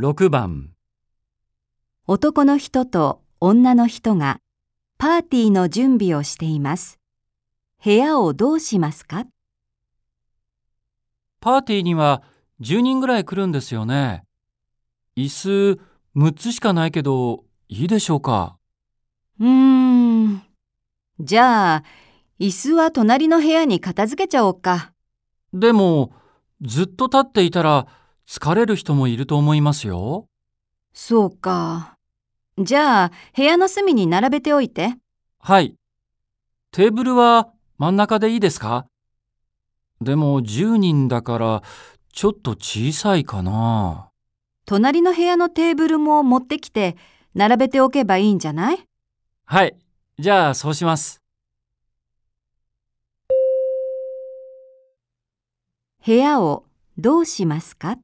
6番男の人と女の人がパーティーの準備をしています。部屋をどうしますか？パーティーには10人ぐらい来るんですよね。椅子6つしかないけど、いいでしょうか？うーん。じゃあ、椅子は隣の部屋に片付けちゃおうか。でも、ずっと立っていたら疲れる人もいると思いますよ。そうか。じゃあ、部屋の隅に並べておいて。はい。テーブルは真ん中でいいですか？でも10人だからちょっと小さいかな。隣の部屋のテーブルも持ってきて、並べておけばいいんじゃない？はい。じゃあそうします。部屋をどうしますか？